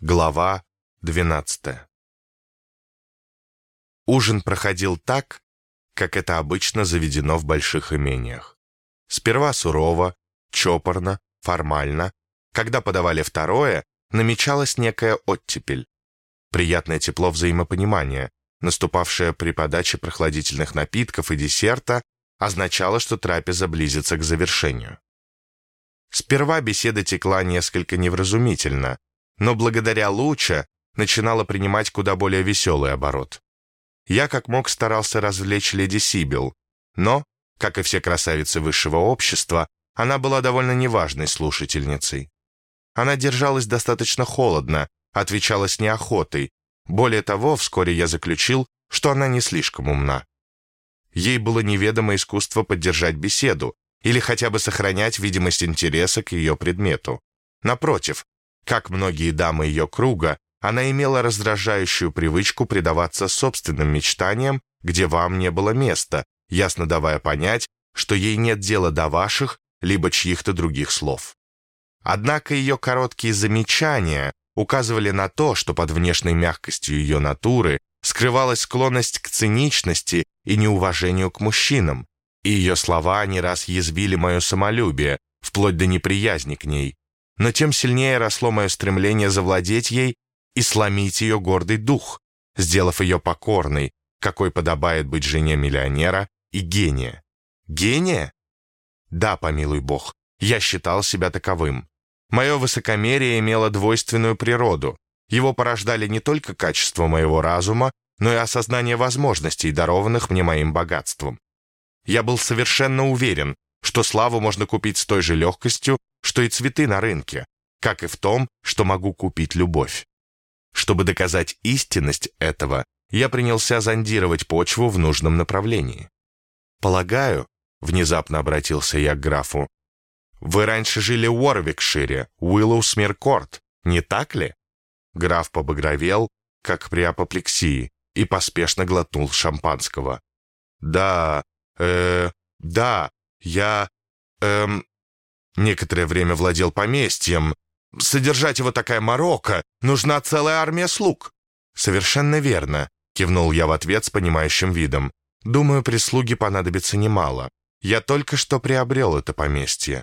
Глава 12 Ужин проходил так, как это обычно заведено в больших имениях. Сперва сурово, чопорно, формально. Когда подавали второе, намечалась некая оттепель. Приятное тепло взаимопонимания, наступавшее при подаче прохладительных напитков и десерта, означало, что трапеза близится к завершению. Сперва беседа текла несколько невразумительно, но благодаря Луча начинала принимать куда более веселый оборот. Я как мог старался развлечь леди Сибил, но, как и все красавицы высшего общества, она была довольно неважной слушательницей. Она держалась достаточно холодно, отвечала с неохотой. Более того, вскоре я заключил, что она не слишком умна. Ей было неведомо искусство поддержать беседу или хотя бы сохранять видимость интереса к ее предмету. Напротив, как многие дамы ее круга, она имела раздражающую привычку предаваться собственным мечтаниям, где вам не было места, ясно давая понять, что ей нет дела до ваших, либо чьих-то других слов. Однако ее короткие замечания указывали на то, что под внешней мягкостью ее натуры скрывалась склонность к циничности и неуважению к мужчинам, и ее слова не раз язвили мое самолюбие, вплоть до неприязни к ней, но тем сильнее росло мое стремление завладеть ей и сломить ее гордый дух, сделав ее покорной, какой подобает быть жене миллионера и гения. Гения? Да, помилуй бог, я считал себя таковым. Мое высокомерие имело двойственную природу. Его порождали не только качество моего разума, но и осознание возможностей, дарованных мне моим богатством. Я был совершенно уверен, что славу можно купить с той же легкостью, что и цветы на рынке, как и в том, что могу купить любовь. Чтобы доказать истинность этого, я принялся зондировать почву в нужном направлении. «Полагаю», — внезапно обратился я к графу, «вы раньше жили в Уорвикшире, Уиллоусмир-Корт, не так ли?» Граф побагровел, как при апоплексии, и поспешно глотнул шампанского. «Да, э, да, я, эм, некоторое время владел поместьем. Содержать его такая морока, нужна целая армия слуг». «Совершенно верно», — кивнул я в ответ с понимающим видом. «Думаю, прислуги понадобится немало. Я только что приобрел это поместье».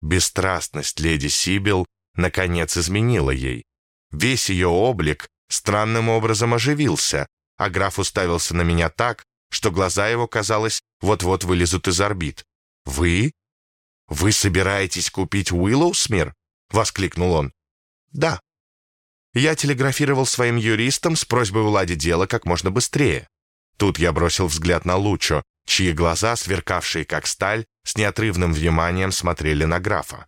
Бесстрастность леди Сибил наконец изменила ей. Весь ее облик странным образом оживился, а граф уставился на меня так, что глаза его, казалось, вот-вот вылезут из орбит. «Вы? Вы собираетесь купить Уиллоусмир?» — воскликнул он. «Да». Я телеграфировал своим юристам с просьбой уладить дело как можно быстрее. Тут я бросил взгляд на Лучо, чьи глаза, сверкавшие как сталь, с неотрывным вниманием смотрели на графа.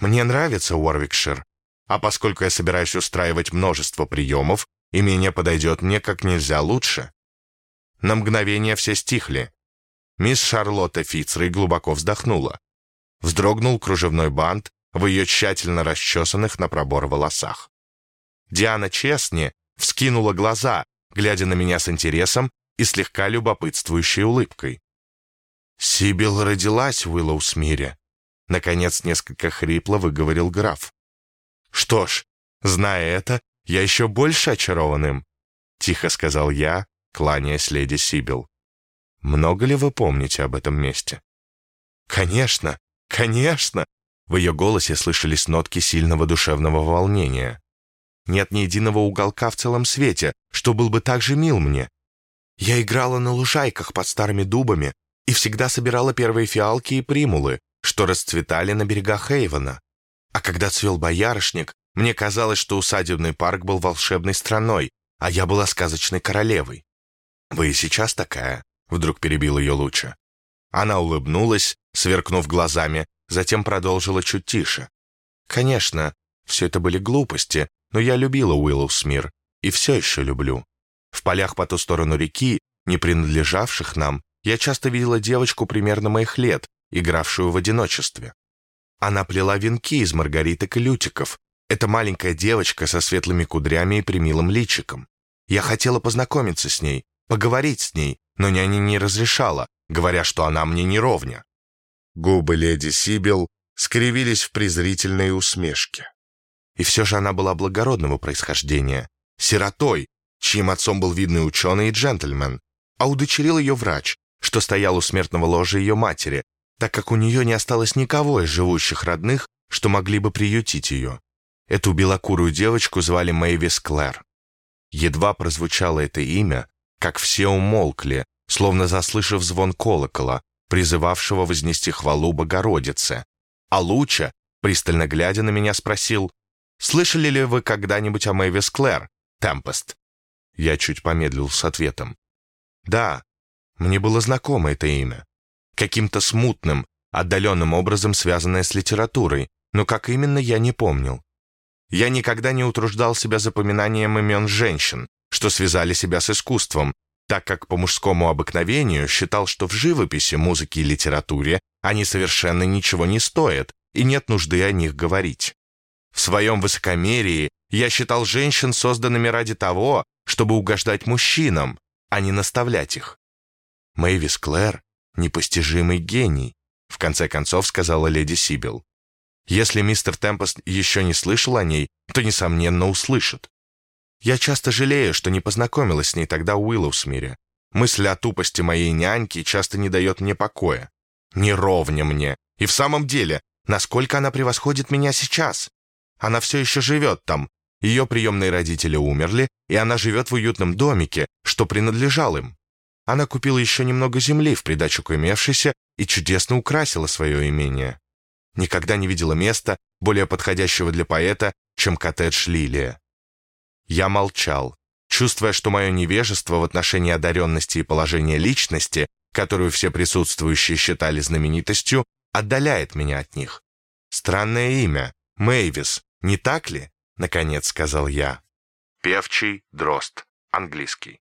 «Мне нравится Уорвикшир, а поскольку я собираюсь устраивать множество приемов, имение подойдет мне как нельзя лучше». На мгновение все стихли. Мисс Шарлотта Фицрей глубоко вздохнула. Вздрогнул кружевной бант в ее тщательно расчесанных на пробор волосах. Диана Честни вскинула глаза, глядя на меня с интересом и слегка любопытствующей улыбкой. «Сибил родилась в Уиллоусмире», — наконец несколько хрипло выговорил граф. «Что ж, зная это, я еще больше очарован им», — тихо сказал я, кланяясь леди Сибил. Много ли вы помните об этом месте?» «Конечно, конечно!» В ее голосе слышались нотки сильного душевного волнения. «Нет ни единого уголка в целом свете, что был бы так же мил мне. Я играла на лужайках под старыми дубами и всегда собирала первые фиалки и примулы, что расцветали на берегах Эйвена. А когда цвел боярышник, мне казалось, что усадебный парк был волшебной страной, а я была сказочной королевой. Вы и сейчас такая, Вдруг перебил ее Луча. Она улыбнулась, сверкнув глазами, затем продолжила чуть тише. «Конечно, все это были глупости, но я любила Уиллоусмир и все еще люблю. В полях по ту сторону реки, не принадлежавших нам, я часто видела девочку примерно моих лет, игравшую в одиночестве. Она плела венки из маргариток и лютиков. Это маленькая девочка со светлыми кудрями и примилым личиком. Я хотела познакомиться с ней, поговорить с ней, но няня не разрешала, говоря, что она мне не ровня. Губы леди Сибил скривились в презрительной усмешке. И все же она была благородного происхождения, сиротой, чьим отцом был видный ученый и джентльмен, а удочерил ее врач, что стоял у смертного ложа ее матери, так как у нее не осталось никого из живущих родных, что могли бы приютить ее. Эту белокурую девочку звали Мэйвис Клэр. Едва прозвучало это имя, как все умолкли, словно заслышав звон колокола, призывавшего вознести хвалу Богородице. А Луча, пристально глядя на меня, спросил, «Слышали ли вы когда-нибудь о Мэйвис Клэр, Темпест?» Я чуть помедлил с ответом. «Да, мне было знакомо это имя. Каким-то смутным, отдаленным образом связанное с литературой, но как именно я не помнил. Я никогда не утруждал себя запоминанием имен женщин, что связали себя с искусством, так как по мужскому обыкновению считал, что в живописи, музыке и литературе они совершенно ничего не стоят, и нет нужды о них говорить. В своем высокомерии я считал женщин созданными ради того, чтобы угождать мужчинам, а не наставлять их. Мэйвис Клэр — непостижимый гений, в конце концов сказала леди Сибил. Если мистер Темпест еще не слышал о ней, то, несомненно, услышит. Я часто жалею, что не познакомилась с ней тогда в Уиллоусмире. Мысль о тупости моей няньки часто не дает мне покоя. Не ровня мне. И в самом деле, насколько она превосходит меня сейчас? Она все еще живет там. Ее приемные родители умерли, и она живет в уютном домике, что принадлежал им. Она купила еще немного земли в придачу к имевшейся и чудесно украсила свое имение. Никогда не видела места, более подходящего для поэта, чем коттедж Лилия. Я молчал, чувствуя, что мое невежество в отношении одаренности и положения личности, которую все присутствующие считали знаменитостью, отдаляет меня от них. Странное имя, Мэйвис, не так ли? Наконец сказал я. Певчий дрозд, английский.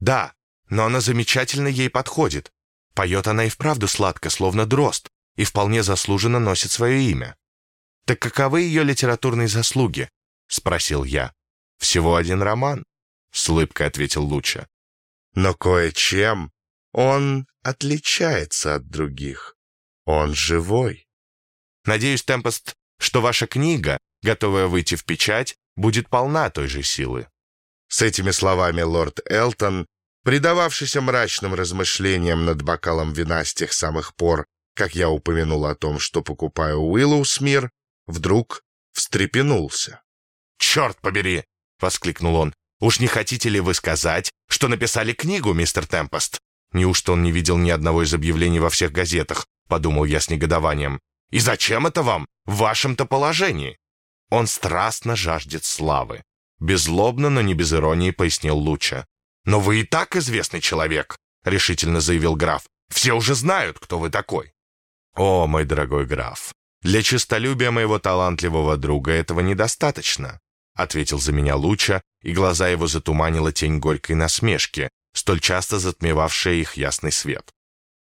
Да, но она замечательно ей подходит. Поет она и вправду сладко, словно дрозд, и вполне заслуженно носит свое имя. «Так каковы ее литературные заслуги?» — спросил я. Всего один роман, — с улыбкой ответил Луча. Но кое-чем он отличается от других. Он живой. Надеюсь, Темпост, что ваша книга, готовая выйти в печать, будет полна той же силы. С этими словами лорд Элтон, предававшийся мрачным размышлениям над бокалом вина с тех самых пор, как я упомянул о том, что покупаю Уиллоусмир, вдруг встрепенулся. «Черт побери! — воскликнул он. «Уж не хотите ли вы сказать, что написали книгу, мистер Темпест?» «Неужто он не видел ни одного из объявлений во всех газетах?» — подумал я с негодованием. «И зачем это вам, в вашем-то положении?» Он страстно жаждет славы. Беззлобно, но не без иронии пояснил Луча. «Но вы и так известный человек», — решительно заявил граф. «Все уже знают, кто вы такой». «О, мой дорогой граф, для честолюбия моего талантливого друга этого недостаточно ответил за меня Луча, и глаза его затуманила тень горькой насмешки, столь часто затмевавшая их ясный свет.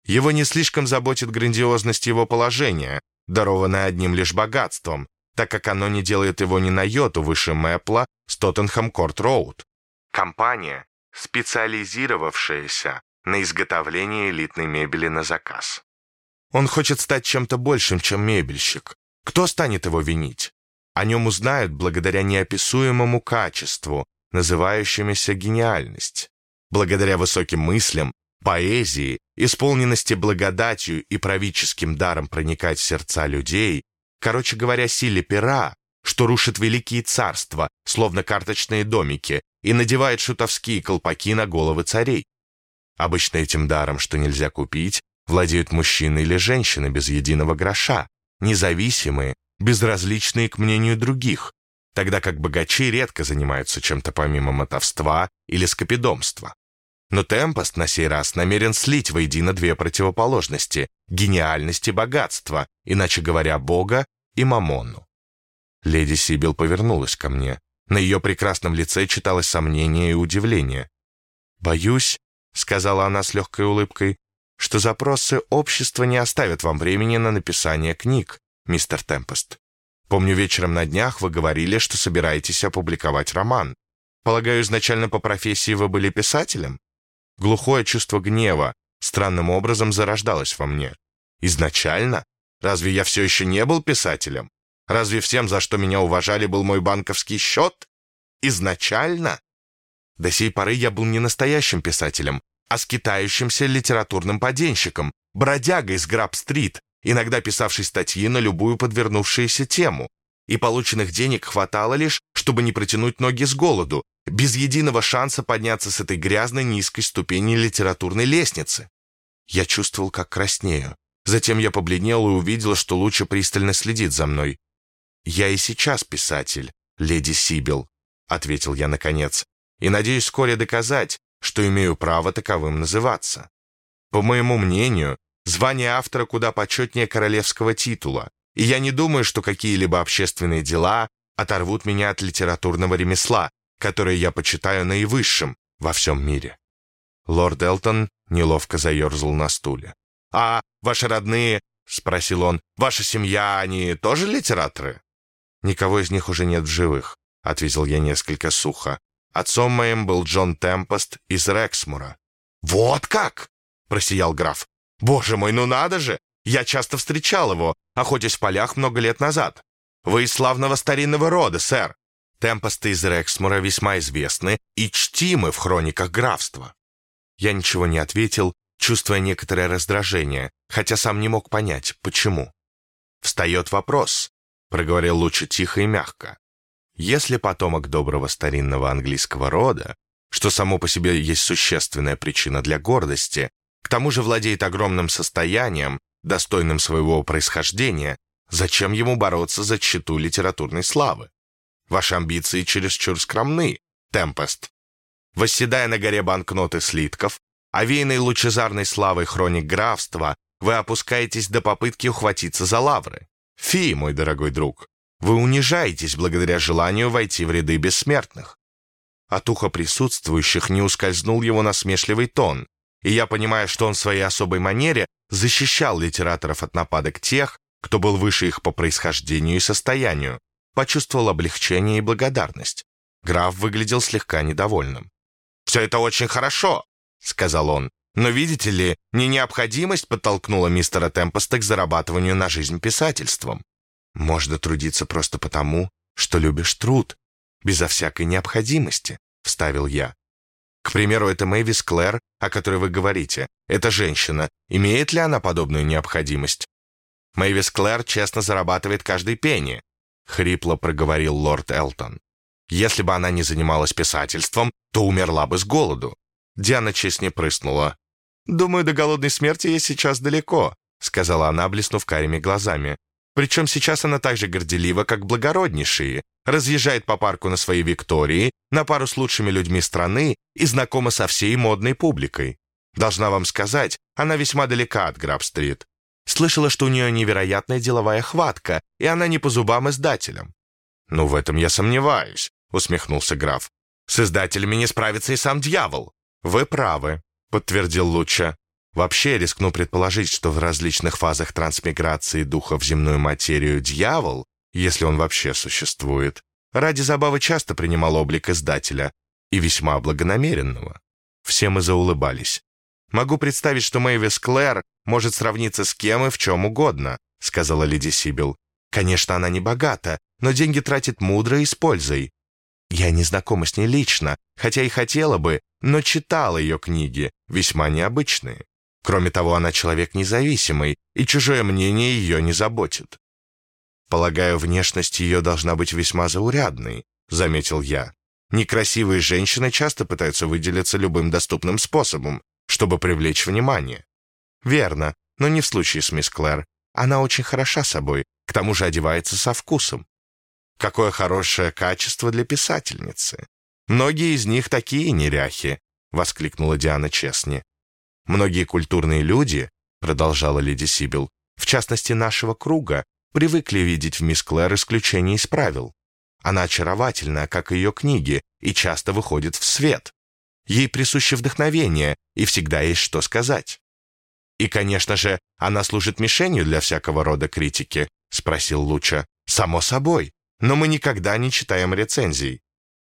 Его не слишком заботит грандиозность его положения, дарованное одним лишь богатством, так как оно не делает его ни на йоту выше Мэпла с Тоттенхэм Корт Роуд. Компания, специализировавшаяся на изготовлении элитной мебели на заказ. Он хочет стать чем-то большим, чем мебельщик. Кто станет его винить? О нем узнают благодаря неописуемому качеству, называющемуся гениальность. Благодаря высоким мыслям, поэзии, исполненности благодатью и правительским даром проникать в сердца людей, короче говоря, силе пера, что рушит великие царства, словно карточные домики, и надевает шутовские колпаки на головы царей. Обычно этим даром, что нельзя купить, владеют мужчины или женщины без единого гроша, независимые, безразличные к мнению других, тогда как богачи редко занимаются чем-то помимо мотовства или скопидомства. Но Темпост на сей раз намерен слить воедино две противоположности – гениальность и богатство, иначе говоря, Бога и Мамону. Леди Сибил повернулась ко мне. На ее прекрасном лице читалось сомнение и удивление. «Боюсь», — сказала она с легкой улыбкой, «что запросы общества не оставят вам времени на написание книг мистер Темпест. Помню, вечером на днях вы говорили, что собираетесь опубликовать роман. Полагаю, изначально по профессии вы были писателем? Глухое чувство гнева странным образом зарождалось во мне. Изначально? Разве я все еще не был писателем? Разве всем, за что меня уважали, был мой банковский счет? Изначально? До сей поры я был не настоящим писателем, а скитающимся литературным поденщиком, бродягой с Граб-стрит, иногда писавший статьи на любую подвернувшуюся тему. И полученных денег хватало лишь, чтобы не протянуть ноги с голоду, без единого шанса подняться с этой грязной низкой ступени литературной лестницы. Я чувствовал, как краснею. Затем я побледнел и увидел, что Луча пристально следит за мной. «Я и сейчас писатель, леди Сибил», — ответил я наконец, «и надеюсь вскоре доказать, что имею право таковым называться. По моему мнению, звание автора куда почетнее королевского титула, и я не думаю, что какие-либо общественные дела оторвут меня от литературного ремесла, которое я почитаю наивысшим во всем мире». Лорд Элтон неловко заерзал на стуле. «А ваши родные, — спросил он, — ваша семья, они тоже литераторы?» «Никого из них уже нет в живых», — ответил я несколько сухо. «Отцом моим был Джон Темпост из Рексмура». «Вот как!» — просиял граф. «Боже мой, ну надо же! Я часто встречал его, охотясь в полях много лет назад. Вы из славного старинного рода, сэр. Темпосты из Рексмура весьма известны и чтимы в хрониках графства». Я ничего не ответил, чувствуя некоторое раздражение, хотя сам не мог понять, почему. Встает вопрос, — проговорил лучше тихо и мягко. «Если потомок доброго старинного английского рода, что само по себе есть существенная причина для гордости, к тому же владеет огромным состоянием, достойным своего происхождения, зачем ему бороться за тщету литературной славы? Ваши амбиции чересчур скромны, Темпест. Восседая на горе банкноты слитков, овеянной лучезарной славой хроник графства, вы опускаетесь до попытки ухватиться за лавры. Фи, мой дорогой друг, вы унижаетесь благодаря желанию войти в ряды бессмертных. От уха присутствующих не ускользнул его насмешливый тон, и я понимаю, что он в своей особой манере защищал литераторов от нападок тех, кто был выше их по происхождению и состоянию, почувствовал облегчение и благодарность. Граф выглядел слегка недовольным. «Все это очень хорошо», — сказал он. Но, видите ли, не необходимость подтолкнула мистера Темпоста к зарабатыванию на жизнь писательством. Можно трудиться просто потому, что любишь труд, безо всякой необходимости, вставил я. К примеру, это Мэвис Клэр, о которой вы говорите. Эта женщина, имеет ли она подобную необходимость? Мэвис Клэр честно зарабатывает каждый пенни, хрипло проговорил лорд Элтон. Если бы она не занималась писательством, то умерла бы с голоду. Диана честь не прыснула. «Думаю, до голодной смерти я сейчас далеко», — сказала она, блеснув карими глазами. «Причем сейчас она так же горделива, как благороднейшие, разъезжает по парку на своей Виктории, на пару с лучшими людьми страны и знакома со всей модной публикой. Должна вам сказать, она весьма далека от Граб-стрит. Слышала, что у нее невероятная деловая хватка, и она не по зубам издателям». «Ну, в этом я сомневаюсь», — усмехнулся граф. «С издателями не справится и сам дьявол». «Вы правы», — подтвердил Луча. «Вообще, рискну предположить, что в различных фазах трансмиграции духа в земную материю дьявол, если он вообще существует, ради забавы часто принимал облик издателя, и весьма благонамеренного». Все мы заулыбались. «Могу представить, что Мэйвис Клэр может сравниться с кем и в чем угодно», — сказала леди Сибил. «Конечно, она не богата, но деньги тратит мудро и с пользой. Я не знакома с ней лично, хотя и хотела бы, но читала ее книги, весьма необычные. Кроме того, она человек независимый, и чужое мнение ее не заботит. «Полагаю, внешность ее должна быть весьма заурядной», — заметил я. «Некрасивые женщины часто пытаются выделиться любым доступным способом, чтобы привлечь внимание». «Верно, но не в случае с мисс Клэр. Она очень хороша собой, к тому же одевается со вкусом. Какое хорошее качество для писательницы. Многие из них такие неряхи, воскликнула Диана Честни. Многие культурные люди, продолжала леди Сибил, в частности нашего круга, привыкли видеть в мисс Клэр исключение из правил. Она очаровательна, как и ее книги, и часто выходит в свет. Ей присуще вдохновение, и всегда есть что сказать. «И, конечно же, она служит мишенью для всякого рода критики», — спросил Луча. «Само собой но мы никогда не читаем рецензий.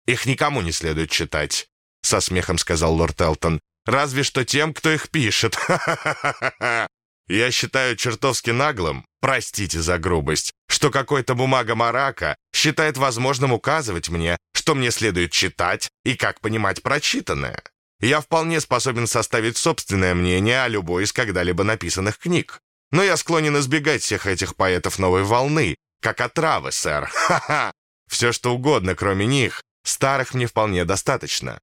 Их никому не следует читать, со смехом сказал лорд Элтон. Разве что тем, кто их пишет. Я считаю чертовски наглым, простите за грубость, что какой-то бумага-марака считает возможным указывать мне, что мне следует читать и как понимать прочитанное. Я вполне способен составить собственное мнение о любой из когда-либо написанных книг. Но я склонен избегать всех этих поэтов новой волны, как отравы, сэр. Ха-ха! Все что угодно, кроме них. Старых мне вполне достаточно.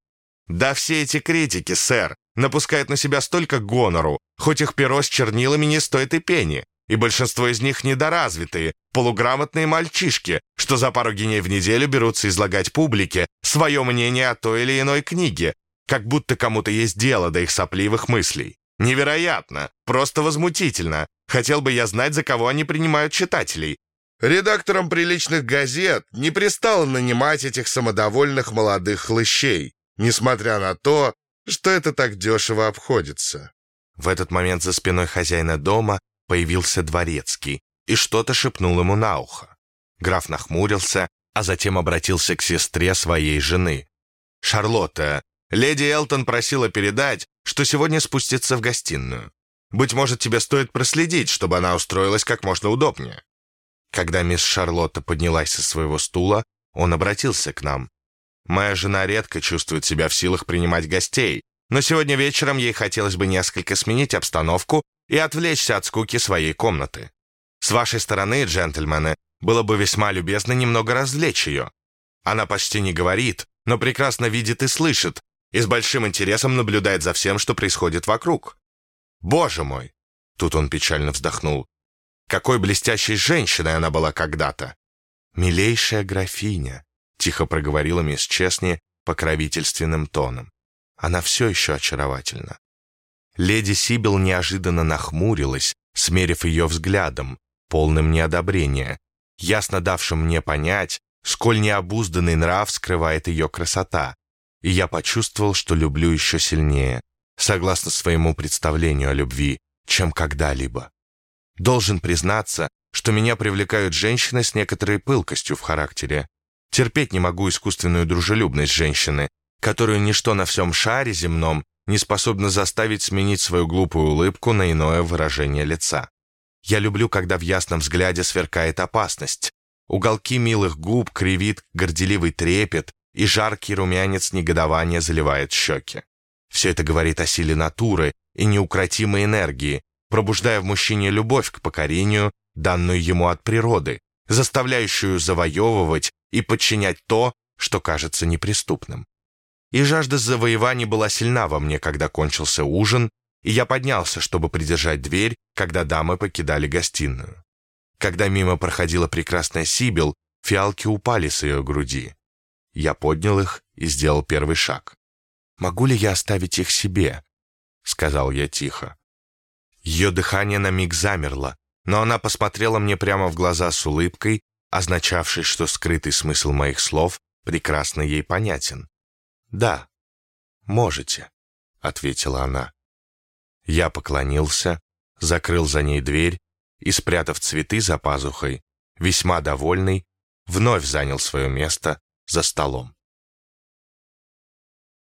Да все эти критики, сэр, напускают на себя столько гонору, хоть их перо с чернилами не стоит и пени, и большинство из них недоразвитые, полуграмотные мальчишки, что за пару геней в неделю берутся излагать публике свое мнение о той или иной книге, как будто кому-то есть дело до их сопливых мыслей. Невероятно, просто возмутительно. Хотел бы я знать, за кого они принимают читателей. Редакторам приличных газет не пристало нанимать этих самодовольных молодых хлыщей, несмотря на то, что это так дешево обходится. В этот момент за спиной хозяина дома появился дворецкий и что-то шепнул ему на ухо. Граф нахмурился, а затем обратился к сестре своей жены. «Шарлотта, леди Элтон просила передать, что сегодня спустится в гостиную. Быть может, тебе стоит проследить, чтобы она устроилась как можно удобнее». Когда мисс Шарлотта поднялась со своего стула, он обратился к нам. «Моя жена редко чувствует себя в силах принимать гостей, но сегодня вечером ей хотелось бы несколько сменить обстановку и отвлечься от скуки своей комнаты. С вашей стороны, джентльмены, было бы весьма любезно немного развлечь ее. Она почти не говорит, но прекрасно видит и слышит, и с большим интересом наблюдает за всем, что происходит вокруг. Боже мой!» Тут он печально вздохнул. «Какой блестящей женщиной она была когда-то!» «Милейшая графиня», — тихо проговорила мисс Честни покровительственным тоном. Она все еще очаровательна. Леди Сибил неожиданно нахмурилась, смерив ее взглядом, полным неодобрения, ясно давшим мне понять, сколь необузданный нрав скрывает ее красота, и я почувствовал, что люблю еще сильнее, согласно своему представлению о любви, чем когда-либо. Должен признаться, что меня привлекают женщины с некоторой пылкостью в характере. Терпеть не могу искусственную дружелюбность женщины, которую ничто на всем шаре земном не способно заставить сменить свою глупую улыбку на иное выражение лица. Я люблю, когда в ясном взгляде сверкает опасность. Уголки милых губ кривит горделивый трепет, и жаркий румянец негодования заливает щеки. Все это говорит о силе натуры и неукротимой энергии, пробуждая в мужчине любовь к покорению, данную ему от природы, заставляющую завоевывать и подчинять то, что кажется неприступным и жажда завоеваний была сильна во мне, когда кончился ужин, и я поднялся, чтобы придержать дверь, когда дамы покидали гостиную. Когда мимо проходила прекрасная Сибил, фиалки упали с ее груди. Я поднял их и сделал первый шаг. «Могу ли я оставить их себе?» — сказал я тихо. Ее дыхание на миг замерло, но она посмотрела мне прямо в глаза с улыбкой, означавшей, что скрытый смысл моих слов прекрасно ей понятен. «Да, можете», — ответила она. Я поклонился, закрыл за ней дверь и, спрятав цветы за пазухой, весьма довольный, вновь занял свое место за столом.